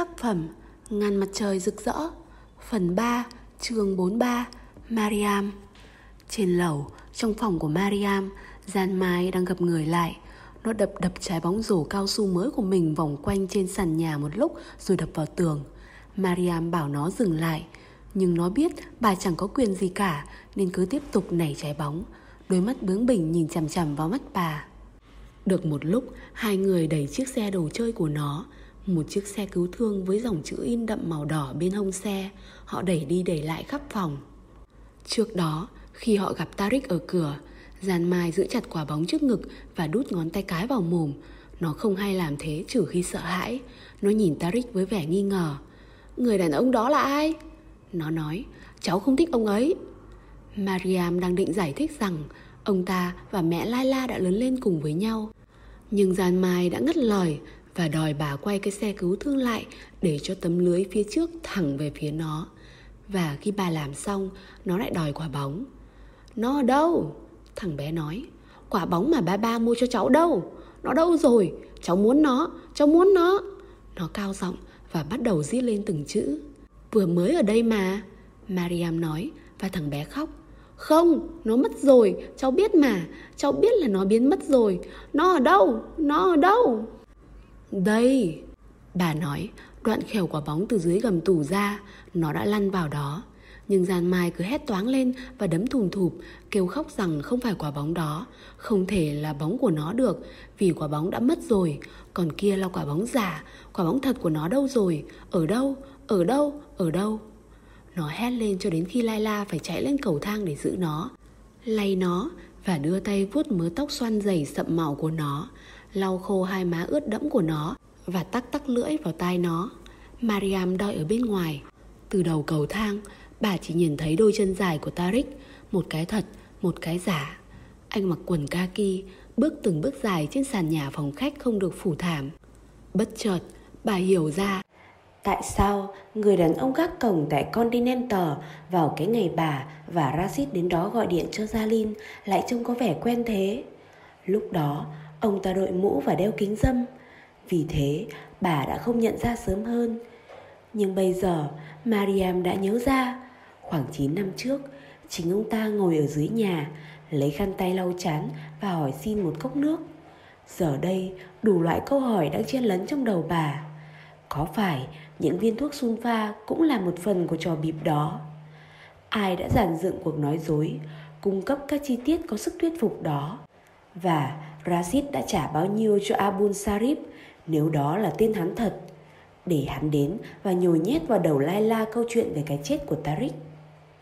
Tác phẩm Ngàn mặt trời rực rỡ Phần 3 chương 43 Mariam. Trên lầu, trong phòng của Mariam Gian Mai đang gặp người lại. Nó đập đập trái bóng rổ cao su mới của mình vòng quanh trên sàn nhà một lúc rồi đập vào tường. Mariam bảo nó dừng lại. Nhưng nó biết bà chẳng có quyền gì cả Nên cứ tiếp tục nảy trái bóng. Đôi mắt bướng bỉnh nhìn chằm chằm vào mắt bà. Được một lúc Hai người đẩy chiếc xe đồ chơi của nó một chiếc xe cứu thương với dòng chữ in đậm màu đỏ bên hông xe. Họ đẩy đi đẩy lại khắp phòng. Trước đó, khi họ gặp Tarik ở cửa Gian Mai giữ chặt quả bóng trước ngực và đút ngón tay cái vào mồm. Nó không hay làm thế trừ khi sợ hãi. Nó nhìn Tarik với vẻ nghi ngờ. Người đàn ông đó là ai? Nó nói, cháu không thích ông ấy. Mariam đang định giải thích rằng Ông ta và mẹ Laila đã lớn lên cùng với nhau. Nhưng Gian Mai đã ngắt lời và đòi bà quay cái xe cứu thương lại để cho tấm lưới phía trước thẳng về phía nó. Và khi bà làm xong, nó lại đòi quả bóng. Nó ở đâu? Thằng bé nói. Quả bóng mà ba ba mua cho cháu đâu? Nó đâu rồi? Cháu muốn nó, cháu muốn nó. Nó cao giọng và bắt đầu giết lên từng chữ. Vừa mới ở đây mà. Mariam nói và thằng bé khóc. Không, nó mất rồi, cháu biết mà, cháu biết là nó biến mất rồi. Nó ở đâu? Nó ở đâu? Đây, bà nói, đoạn khều quả bóng từ dưới gầm tủ ra, nó đã lăn vào đó. Nhưng Gian Mai cứ hét toáng lên và đấm thùm thụp, kêu khóc rằng không phải quả bóng đó, không thể là bóng của nó được, vì quả bóng đã mất rồi, còn kia là quả bóng giả, quả bóng thật của nó đâu rồi, ở đâu, ở đâu, ở đâu. Nó hét lên cho đến khi Laila phải chạy lên cầu thang để giữ nó, lay nó và đưa tay vuốt mớ tóc xoăn dày sậm màu của nó, lau khô hai má ướt đẫm của nó và tắc tắc lưỡi vào tai nó. Mariam đợi ở bên ngoài. Từ đầu cầu thang, bà chỉ nhìn thấy đôi chân dài của Tarik, một cái thật, một cái giả. Anh mặc quần kaki, bước từng bước dài trên sàn nhà phòng khách không được phủ thảm. Bất chợt, bà hiểu ra Tại sao người đàn ông gác cổng tại Continental vào cái ngày bà và Rashid đến đó gọi điện cho Zalin lại trông có vẻ quen thế? Lúc đó, Ông ta đội mũ và đeo kính dâm. Vì thế bà đã không nhận ra sớm hơn. Nhưng bây giờ Mariam đã nhớ ra. Khoảng 9 năm trước Chính ông ta ngồi ở dưới nhà Lấy khăn tay lau chán Và hỏi xin một cốc nước. Giờ đây đủ loại câu hỏi đang chen lấn trong đầu bà. Có phải những viên thuốc sun pha Cũng là một phần của trò bịp đó? Ai đã giản dựng cuộc nói dối, Cung cấp các chi tiết có sức thuyết phục đó? Và Rashid đã trả bao nhiêu cho Abul Sarif nếu đó là tên hắn thật? Để hắn đến và nhồi nhét vào đầu Laila câu chuyện về cái chết của Tariq.